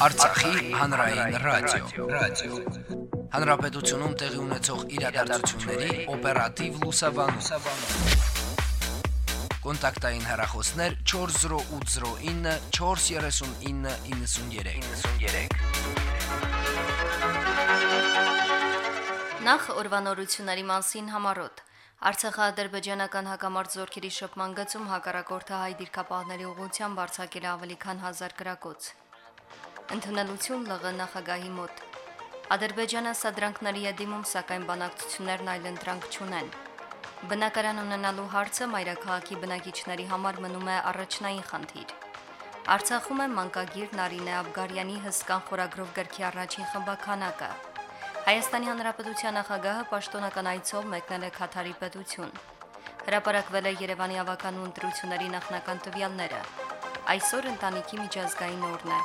Արցախի հանրային ռադիո, ռադիո։ Հանրապետությունում տեղի ունեցող իրադարձությունների օպերատիվ լուսաբանում։ Կոնտակտային հեռախոսներ 40809 43993։ Նախ օրվանորությունների մասին համարոտ Արցախա-ադրբեջանական հակամարտ զորքերի շփման գծում հակառակորդը հայ դիրքապահների ուղղությամբ արձակել ավելի քան 1000 գրակոց։ Ընդունելություն ԼՂ նախագահի մոտ։ Ադրբեջանը սադրանքների է դիմում, սակայն բանակցություններն այլ ընտրանք չունեն։ Բնակարան ունենալու հարցը մայրաքաղաքի բնակիչների համար մնում է առաջնային խնդիր։ Արցախում է մանկագիր Նարինե Աբգարյանի հսկան խորագրով գրքի առաջին խմբականակը։ Հայաստանի Հանրապետության նախագահը պաշտոնական այցով մեկնել է Քաթարի պետություն։ Հրապարակվել է Երևանի ավականու ընտրությունների նախնական տվյալները։ Այսօր ընտանիքի միջազգային օրն է։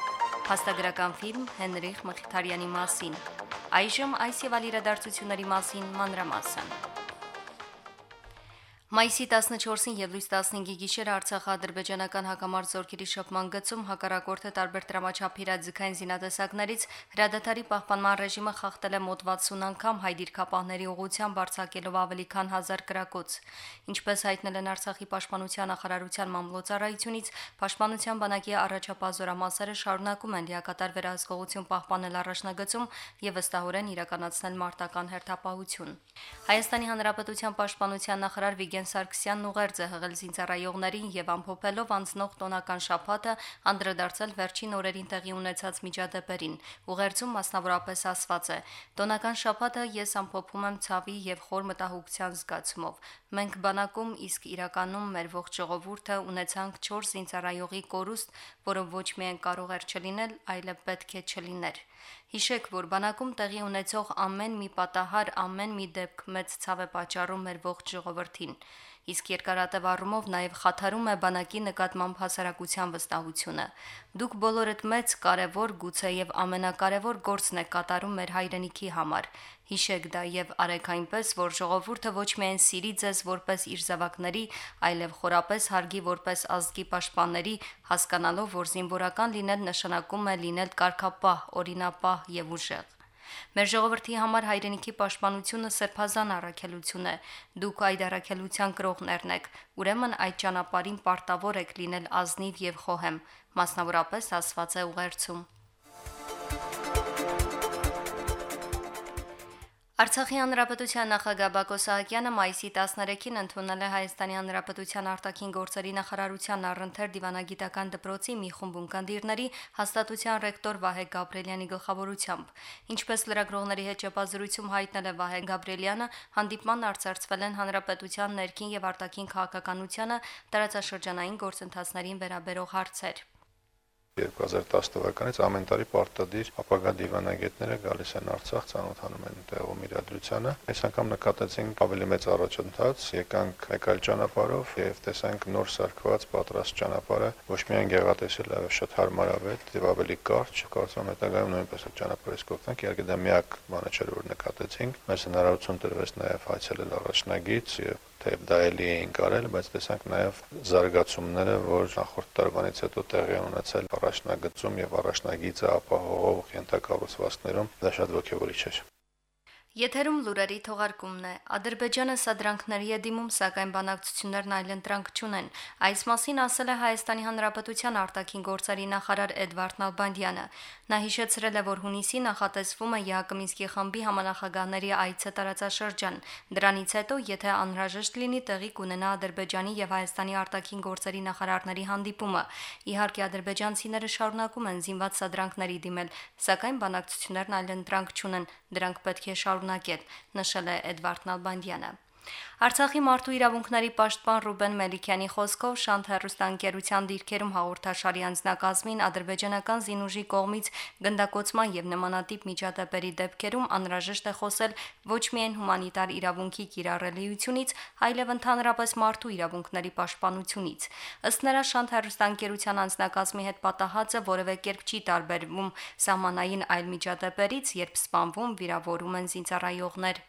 Փաստագրական ֆիլմ Հենրիխ Մխիթարյանի մասին։ Այժմ այս եւ այլ իրադարձությունների մասին մանրամասն։ Մայիսի 14-ին եւ լույս 15-ի գիշերը Արցախա-ադրբեջանական հակամարտ զորքերի շփման գծում հակառակորդը տարբեր դրամաչափ իրազեկային զինատեսակներից հրադադարի պահպանման ռեժիմը խախտել է մոտ 60 անգամ հայ դիրքապահների ուղղությամբ արձակելով ավելի քան 1000 գրակոց։ Ինչպես հայտնել են Արցախի պաշտպանության նախարարության մամլոյցարայությունից, պաշտպանության բանակի առաջապահ զորամասերը շարունակում են լիակատար վերահսկողություն պահպանել առաջնագծում եւ վստահորեն իրականացնել մարտական հերթապահություն։ Հայաստանի Հանրապետության պաշտպանության նախարար Վիգեն Վարդան Սարգսյանն ուղերձ է հղել զինծառայողներին եւ ամփոփելով անցնող տոնական շաբաթը անդրադարձել վերջին օրերին տեղի ունեցած միջադեպերին։ Ուղերձում մասնավորապես ասված է. Տոնական շաբաթը ես ամփոփում եմ ցավի եւ խոր մտահոգության զգացումով։ Մենք բանակում իսկ իրականում մեր ողջ ժողովուրդը ունեցանք 4 զինծառայողի կորուստ, որը ոչ միայն կարող էր չլինել, այլև պետք է չլիներ։ Հիշեք, որ բանակում տեղի ունեցող ամեն մի պատահար, ամեն մի դեպք մեծ ցավ է պատճառում մեր ողջ ժողովրդին իսկ երկարատև առումով նաև խաթարում է բանակի նկատմամբ հասարակության վստահությունը։ Դուք բոլորդ մեծ, կարևոր, գուցե եւ ամենակարևոր գործն եք կատարում մեր հայրենիքի համար։ Հիշեք դա եւ արեք այնպես, որ ժողովուրդը ոչ միայն սիրի ձեզ որպես իր զավակների, այլև խորապես հարգի որպես ազգի պաշտպանների, հասկանալով, որ զինվորական լինել նշանակում է լինել կարգապահ, օրինապահ եւ ուժեղ։ Մեր ժողովրդի համար հայրենիքի պաշտպանությունը սրբազան առաքելություն է։ Դուք այդ առաքելության կրողներն եք, ուրեմն այդ ճանապարհին պարտավոր եք լինել ազնիվ եւ խոհեմ, մասնավորապես ասված է ուղերձում։ Արցախի հանրապետության նախագահ Բակո Սահակյանը մայիսի 13-ին ընդունել է Հայաստանի հանրապետության արտաքին գործերի նախարարության առընթեր դիվանագիտական դպրոցի մի խումբ ունկնդիրների հաստատության ռեկտոր Վահե Գաբրելյանի գլխավորությամբ։ Ինչպես լրագրողների հետ ճեպազրույցում հայտնել է Վահե Գաբրելյանը, հանդիպման արծարծվել են հանրապետության ներքին եւ արտաքին քաղաքականությանը տարածաշրջանային գործընթացներին վերաբերող հարցեր։ 2010 թվականից ամեն տարի պարտադիր ապագա դիվանագետները գալիս են Արցախ, ցանոթանում են տեղում իրադրությանը։ Այս անգամ նկատեցինք ավելի մեծ առաջընթաց, եկանք մեկ այլ ճանապարհով եւ տեսանք նոր սարքված պատրաստ ճանապարհը, ոչ միայն գեղատեսիլ, այլ շատ հարմարավետ եւ ավելի կարճ, կարծում եմ հետագայում նույնպես այդ ճանապարհից կօգնենք։ Իհարկե դա միակ բանը չէր, որ նկատեցինք։ Մեզ հնարավորություն տրվեց նաեւ այցելել առաջնագից եւ թեև դա էլի էին կարել, բայց տեսանք նաև զարգացումները, որ նախորդ տարվանից հետո տեղի ունեցել առաջնագծում եւ առաջնագիծը ապահովող ենթակառուցվածքներում, դա շատ ողջավորիչ էր։ Եթերում լուրերի թողարկումն է։ Ադրբեջանը սադրանքների է դիմում, սակայն բանակցություններն այլընտրանք չունեն։ Այս մասին ասել է Հայաստանի Հանրապետության արտաքին գործերի նախարար Էդվարդ Նալբանդյանը։ Նա հիշեցրել է, որ հունիսի նախատեսվում է ԵԱԿ-ի խմբի համանախագահների այցը տարածաշրջան։ Դրանից հետո, եթե անհրաժեշտ լինի, տեղի կունենա Ադրբեջանի եւ Հայաստանի արտաքին գործերի նախարարների հանդիպումը։ Իհարկե, ադրբեջանցիները շարունակում են զինված սադրանքների դիմել, սակայն բանակցություններն այլընտրանք չունեն։ Դրանք պետք է շարունակեն շարունակել, նշել է Էդվարդ Նալբանդյանը։ Արցախի մարդու իրավունքների պաշտպան Ռուբեն Մելիքյանի խոսքով Շանթ հերոստանգերության դիրքերում հաղորդաշարի անձնակազմին ադրբեջանական զինուժի կողմից գնդակոծման եւ նմանատիպ միջադեպերի դեպքերում անհրաժեշտ է խոսել ոչ միայն հումանիտար իրավունքի կիրառելիությունից, այլև ընդհանրապես մարդու իրավունքների պաշտպանությունից։ Ըստ նրա Շանթ հերոստանգերության անձնակազմի հետ պատահածը որևէ կերպ չի տարբերվում սահմանային այլ միջադեպերից, երբ սպանվում, վիրավորում են զինծառայողներ։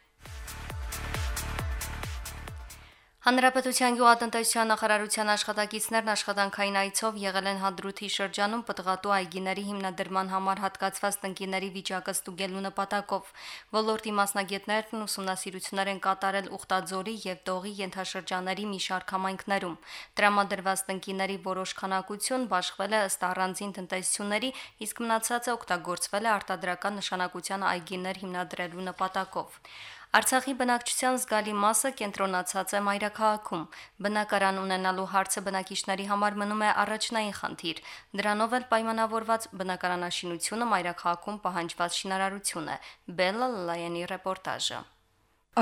Հանրապետության գյուղատնտեսության նախարարության աշխատակիցներն աշխատանքային այցով եղել են Հադրութի շրջանում պտղատու այգիների հիմնադրման համար հատկացված տնկիների վիճակը ստուգելու նպատակով։ Ոլորտի մասնագետներն ուսումնասիրություններ են կատարել Ուխտաձորի եւ Տողի ենթաշրջանների մի շարք համայնքներում։ Տրամադրված տնկիների որոշ քանակություն բաշխվել է ըստ առանձին տնտեսությունների, իսկ մնացածը օգտագործվել է արտադրական նշանակության այգիներ հիմնադրելու նպատակով։ Արցախի բնակչության զգալի մասը կենտրոնացած է մայրաքաղաքում։ Բնակարան ունենալու հարցը բնակիչների համար մնում է առաջնային խնդիր։ Դրանով էլ պայմանավորված բնակարանաշինությունը մայրաքաղաքում պահանջված շինարարություն է։ Բելլա Լայանի ռեպորտաժը։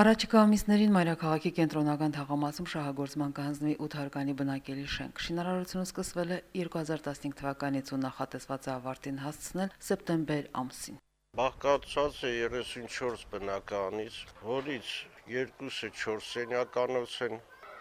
Առաջիկա ամիսներին մայրաքաղաքի կենտրոնական թաղամասում շահագործման կհանձնվի 8 հարկանի բնակելի շենք։ Շինարարությունը սկսվել է 2015 թվականից ու նախատեսված է ավարտին հասցնել սեպտեմբեր ամսին բաղկացած է 34 բնականից, որից երկուսը 4 սենյականոց են,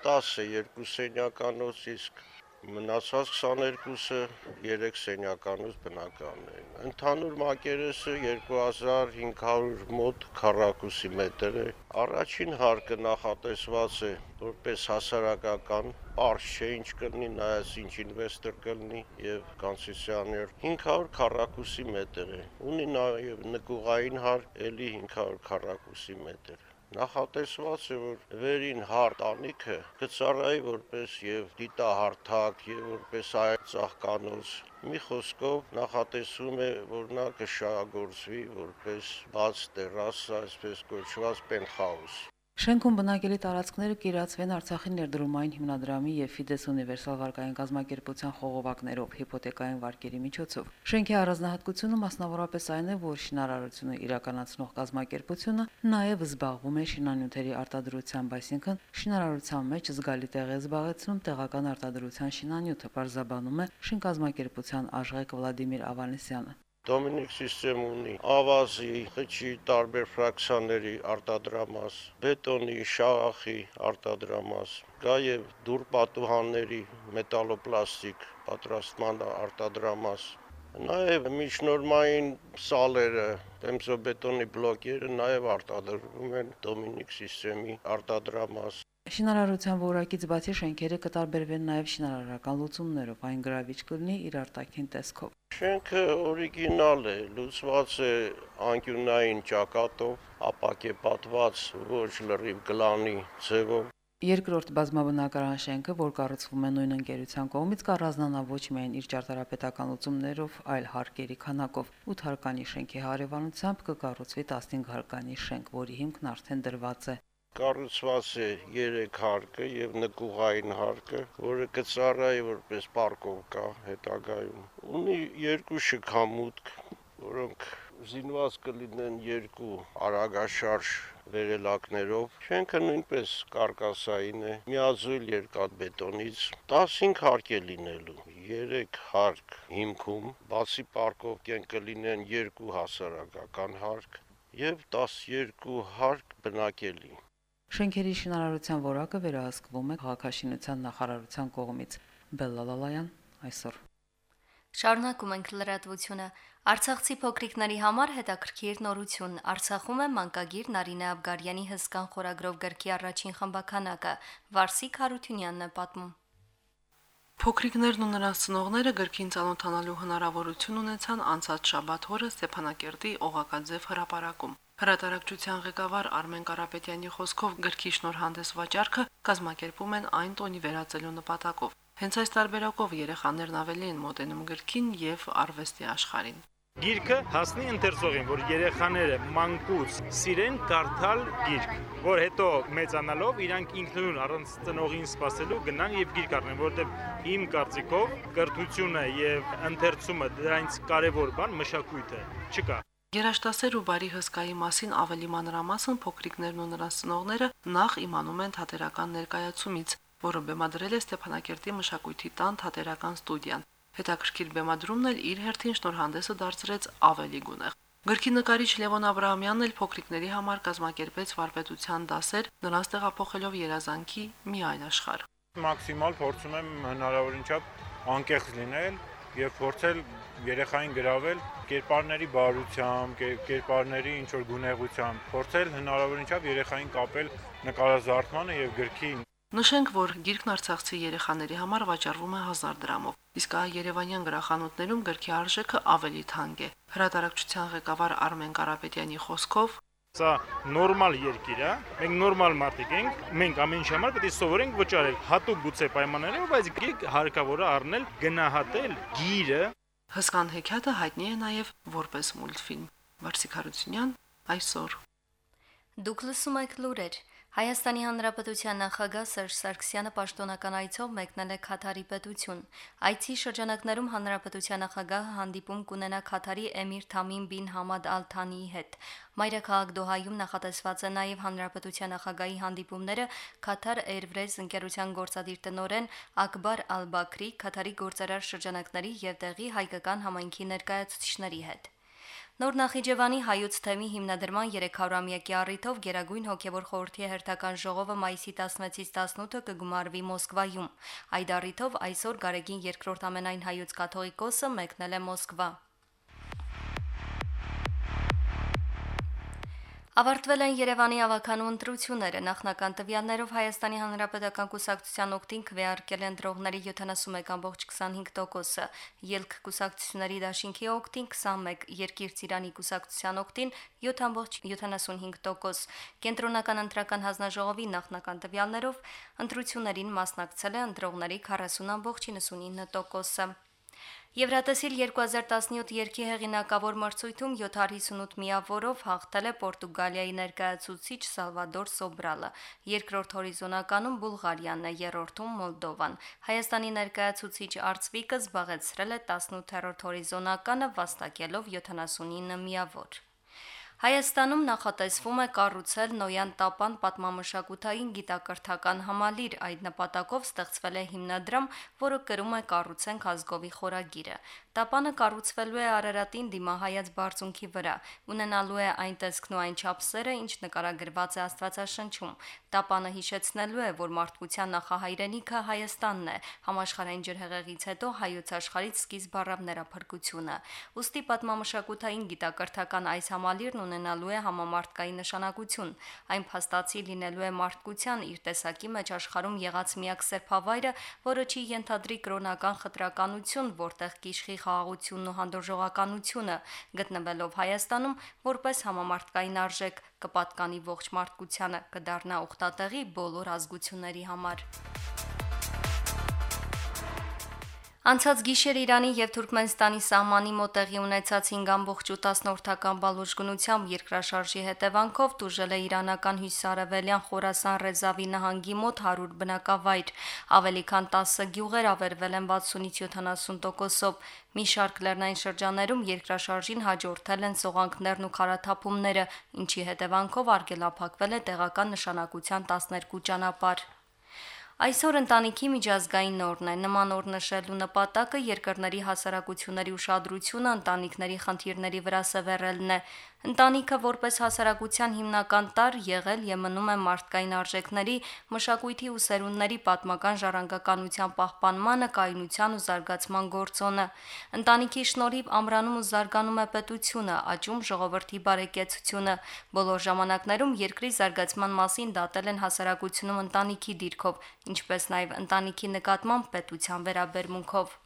10-ը երկու սենյականոց, իսկ մնացած 22-ը 3 սենյականոց բնական են։ Ընդհանուր մակերեսը 2500 մոտ քառակուսի մետր է։ Առաջին հարկը նախատեսված է որպես հասարակական, པարզ չէ ինչ կլինի, նայած ինչ ինվեստոր կլինի եւ կոնցեսիոներ 500 քառակուսի մետր է։ Ունի նաեւ նկուղային հարկ էլի 500 քառակուսի մետր նախատեսված է որ վերին հարթ անիքը կծառայի որպես եւ դիտահարթակ եւ որպես այլ ծաղկանոց մի խոսքով նախատեսում է որ նա կշահագործվի որպես բաց տերասա այսպես կոչված պենթհաուս Շենքում բնակելի տարածքները կիրացվեն Արցախի ներդրումային հիմնադրամի եւ Ֆիդես ունիվերսալ վարկային կազմակերպության խողովակներով հիպոթեկային վարկերի միջոցով։ Շենքի առանձնահատկությունը մասնավորապես այն է, որ շինարարությունը իրականացնող կազմակերպությունը նաեւ զբաղվում է շինանյութերի արտադրությամբ, այսինքն շինարարության մեջ զգալի տեղ է զբաղեցնում տեղական արտադրության շինանյութը, բարձաբանում է շինկազմակերպության աշխեք Վլադիմիր Ավանեսյանը։ Դոմինիկ սիստեմ ունի ավազի, խճի տարբեր ֆրակցիաների արտադրամաս, բետոնի, շաղախի արտադրամաս, կա եւ դուր պատուհանների մետալոպլաստիկ պատրաստման արտադրամաս, Նաև միջնորմային սալերը, տեմսոբետոնի բլոկերը նաև արտադրվում են Դոմինիկ սիստեմի արտադրամաս։ Շինարարության որակից բացի շենքերը կտարբերվեն նաև շինարարական լուծումներով, այն գրավիչ կլինի իր արտաքին տեսքով։ Շենքը օրիգինալ է, լուծված է անկյունային ճակատով, ապակեպատված ոչ լրիվ գլանի ձևով։ Երկրորդ բազմաբնակարան շենքը, որ կառուցվում է նույն ընկերության կողմից, կառանձնանա ոչ միայն իր ճարտարապետական լուծումներով, այլ հարկերի քանակով։ 8 հարկանի շենքի հարևանությամբ կկառուցվի 15 հարկանի շենք, որի հիմքն արդեն դրված է կառուցված է 3 հարկը եւ նկուղային հարկը, որը կծառայի որպես պարկովկա հետագայում։ Ունի երկու շքամուտք, որոնք զինված կլինեն երկու արագաշարժ վերելակներով։ Շենքը նույնպես կարկասային է, միաձույլ երկաթբետոնից 15 հարկ է լինելու։ 3 հարկ հիմքում, բացի պարկովկեն կլինեն երկու հասարակական հարկ եւ 12 հարկ բնակելի։ Շենքերի շինարարության որակը վերահսկվում է քաղաքաշինության նախարարության կողմից։ Բելլալալայան այսօր Շարունակում ենք լրատվությունը։ Արցախցի փոքրիկների համար հետաքրքիր նորություն։ Արցախում է մանկագիր Նարինե Աբգարյանի հսկան խորագրով գրքի առաջին խմբականակը։ Վարսիկ Հարությունյանն է պատմում։ Փոքրիկներն ու նրանց ծնողները գրքին ցանոթանալու հնարավորություն ունեցան անցած շաբաթ օրը Ստեփանակերտի Օղակաձև հրապարակում։ Հրատարակչության ղեկավար Արմեն Կարապետյանի խոսքով գրքի շնորհանդես վաճառքը կազմակերպում են այն տոնի վերածելու նպատակով։ Հենց այս տարբերակով երեխաներն ավելի են մոտենում գրքին եւ արվեստի աշխարհին։ Գիրքը հասնի ընթերցողին, որ երեխաները մանկուց սիրեն կարդալ գիրք, որ հետո մեծանալով իրանք ինքնուրույն առանց ծնողին սпасելու գնան եւ գիրք առնեն, որովհետեւ իմ կարծիքով կրթությունը եւ ընթերցումը դրանից կարեւոր բան մշակույթ է, չկա։ Երաշտասեր ու բարի հսկայի մասին ավելի մանրամասն փոքրիկներն ու նրանց ծնողները նախ իմանում են թատերական ներկայացումից, որը բեմադրել է Ստեփանակերտի մշակույթի տան թատերական ստուդիան։ Հետաքրքիր բեմադրումն էլ իր հերթին շնորհանդեսը դարձրեց ավելի գունեղ։ Գրքի նկարիչ Լևոն Աբ รา համյանն էլ փոքրիկների համար կազմակերպեց վարպետության դասեր, նրանց տեղափոխելով երազանքի մի այլ աշխարհ։ Մաքսիմալ փորձում եմ հնարավորինչափ անկեղծ լինել եւ փորձել երեխային գravel կերպարների բարությամբ, կերպարների ինչ որ գունեղությամբ, փորձել հնարավորինչափ երեխային կապել նկարազարդմանը եւ գրքի Նշենք, որ գիրքն Արցախցի երեխաների համար վաճառվում է 1000 դրամով, իսկ այ Երևանյան գրախանութներում գրքի արժեքը ավելի թանկ է։ Հրատարակչության ղեկավար Արմեն Կարապետյանի խոսքով Սա նորմալ երկիր է։ Մենք նորմալ մարդիկ ենք։ Մենք ամեն ինչ համար պետք է սովորենք վճարել հատուկ գուցե պայմաններով, բայց գիրք հարկավոր է առնել, գնահատել գիրը Հսկան հեքիաթը հայտնի է նաև որպես մուլտֆիլմ։ Վարսիկ Հարությունյան այսօր Դուք լսում եք լուրեր։ Հայաստանի Հանրապետության նախագահ Սերժ Սարգսյանը պաշտոնական այցով մեկնել է Քաթարի պետություն։ Այցի շրջանակներում Հանրապետության նախագահը հանդիպում կունենա Քաթարի Էմիր Թամին բին Համադ Ալ-Թանիի հետ։ Մայրաքաղաք Դոհայում նախատեսված է նաև Հանրապետության նախագահի հանդիպումները Քաթար Airways ընկերության գործադիր տնօրեն Ակբար Ալ-Բաքրի, Քաթարի գործարար շրջանակների եւ տեղի հայկական համայնքի ներկայացուցիչների հետ։ Նոր Նախիջևանի հայոց թեմի հիմնադրման 300-ամյակի առիթով Գերագույն հոգևոր խորհրդի հերթական ժողովը մայիսի 16-ից 18-ը կգումարվի Մոսկվայում։ Այդ առիթով այսօր Գարեգին երկրորդ ամենայն հայոց կաթողիկոսը մեկնել է Մոսկվա։ Ավարտվել են Երևանի ավականու ընտրությունները։ Նախնական տվյալներով Հայաստանի Հանրապետական Կուսակցության օկտին քվեարկել են դրողների 71.25%-ը, ելք կուսակցությունների դաշինքի օկտին 21, Երկիր Ծիրանի Կուսակցության օկտին 7.75%։ Կենտրոնական ընտրական հանձնաժողովի նախնական տվյալներով ընտրություններին մասնակցել է ընտրողների 40.99%-ը։ Եվրատեսիլ 2017 երկի հեղինակավոր մրցույթում 758 միավորով հաղթել է Պորտուգալիայի ներկայացուցիչ Սալվադոր Սոբրալը, երկրորդ հորիզոնականում Բուլղարիան է, երրորդում Մոլդովան։ Հայաստանի ներկայացուցիչ Արծվիկը զբաղեցրել է 18-րդ հորիզոնականը վաստակելով 79 միավոր։ Հայաստանում նախատեսվում է կառուցել Նոյան Տապան պատմամշակութային գիտակրթական համալիր։ Այդ նպատակով ստեղծվել է հիմնադրամ, որը կրում է կառուցենք ազգովի խորագիրը։ Տապանը կառուցվելու է Արարատին դիմահայաց բարձունքի վրա, ունենալու է այն տեսքն ու այն չափսերը, ինչ նկարագրված է Աստվածաշնչում։ Տապանը հիշեցնելու է, որ մարդկության նախահայրենիքը Հայաստանն է, համաշխարհային ջրհեղեղից հետո հայոց աշխարհից սկիզբ առավ նրա փրկությունը։ Ոստի պատմամշակութային գիտակրթական այս համալիրն ունենալու է համամարտկային նշանակություն։ Այն փաստացի լինելու է մարդկության իր տեսակի մեջ աշխարհում եղած միակ սրբավայրը, որը չի ենթադրի կրոնական խտրականություն, որտեղ կիշխի խաղաղությունն ու հանդուրժողականությունը գտնվելով Հայաստանում որպես համամարտկային արժեք կպատկանի ողջ մարդկությանը կդառնա ուխտատեղի բոլոր ազգությունների համար։ Անցած գիշեր Իրանի եւ Թուրքմենստանի սահմանի մոտ տեղի ունեցած 5.8-ական բալուժգնությամբ երկրաշարժի հետևանքով դուժել է իրանական հյուսարևելյան Խորասան Ռեզավի նահանգի մոտ 100 բնակավայր։ Ավելի քան 10 գյուղեր ավերվել են 60-ից 70%-ով։ Մի շարք լեռնային շրջաններում երկրաշարժին հաջորդել են սողանքներն ու քարաթափումները, ինչի հետևանքով արգելափակվել է տեղական նշանակության 12 ճանապարհ։ Այսօր ընտանիքի միջազգային օրն է։ Նման օր նշելու նպատակը երկրների հասարակությունների ուշադրությունը ընտանիքների խնդիրների վրա սևեռելն է։ Ընտանիքը որպես հասարակության հիմնական տարր եղել եւ մնում է մարդկային արժեքների, մշակույթի ու սերունդների պատմական ժառանգականության պահպանմանը, կայունության ու զարգացման գործոնը։ Ընտանիքի շնորհիվ ամրանում ու զարգանում է պետությունը, աճում ժողովրդի բարեկեցությունը։ Բոլոր ժամանակներում երկրի զարգացման մասին դատել են հասարակությունում ընտանիքի դիրքով, ինչպես նաև ընտանիքի նկատմամբ պետության վերաբերմունքով։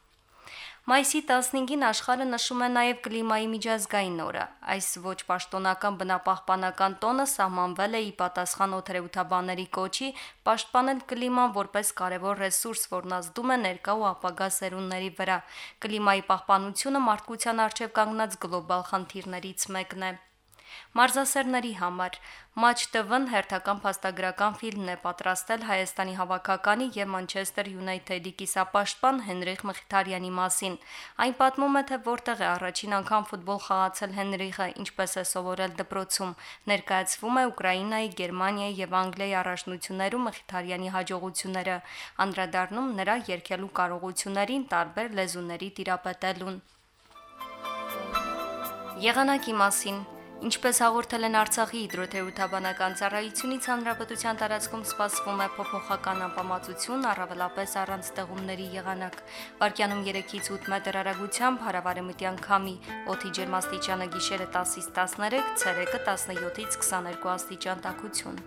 Մայիսի 15-ին աշխարհը նշում է նաև կլիմայի միջազգային օրը։ Այս ոչ պաշտոնական բնապահպանական տոնը սահմանվել է ի պատասխան օթերեութաբաների կոչի պաշտպանել կլիման որպես կարևոր ռեսուրս, որն ազդում է ներկա ու ապագա սերունդների վրա։ Կլիմայի պահպանությունը մարդկության արժև կանգնած գլոբալ խնդիրներից մեկն է։ Մարզասերների համար. Match TV-ն հերթական փաստագրական ֆիլմն է պատրաստել Հայաստանի հավաքականի եւ Մանչեսթեր Յունայթեդի կիսապաշտպան Հենրիխ Մխիթարյանի մասին։ Այն պատմում է, թե որտեղ է առաջին անգամ ֆուտբոլ խաղացել Հենրիխը, ինչպես է սովորել դպրոցում։ Ներկայացվում է Ուկրաինայի, Գերմանիայի եւ Անգլիայի առաջնություններում Մխիթարյանի հաջողությունները, անդրադառնում նրա երկելու կարողություններին տարբեր լեզուների տիրապետելուն։ Եղանակի մասին Ինչպես հաղորդել են Արցախի հիդրոթերապևտաբանական ծառայությունից, հանրապետության տարածքում սպասվում է փոփոխական անբավարարություն, առավելապես առանց ստեղումների եղանակ։ Վարկյանում 3-ից 8 մետր հեռագությամբ հարավարեմտյան քամի, օդի ջերմաստիճանը գիշերը 10-ից 13, ցերեկը 17-ից 22 աստիճան տաքություն։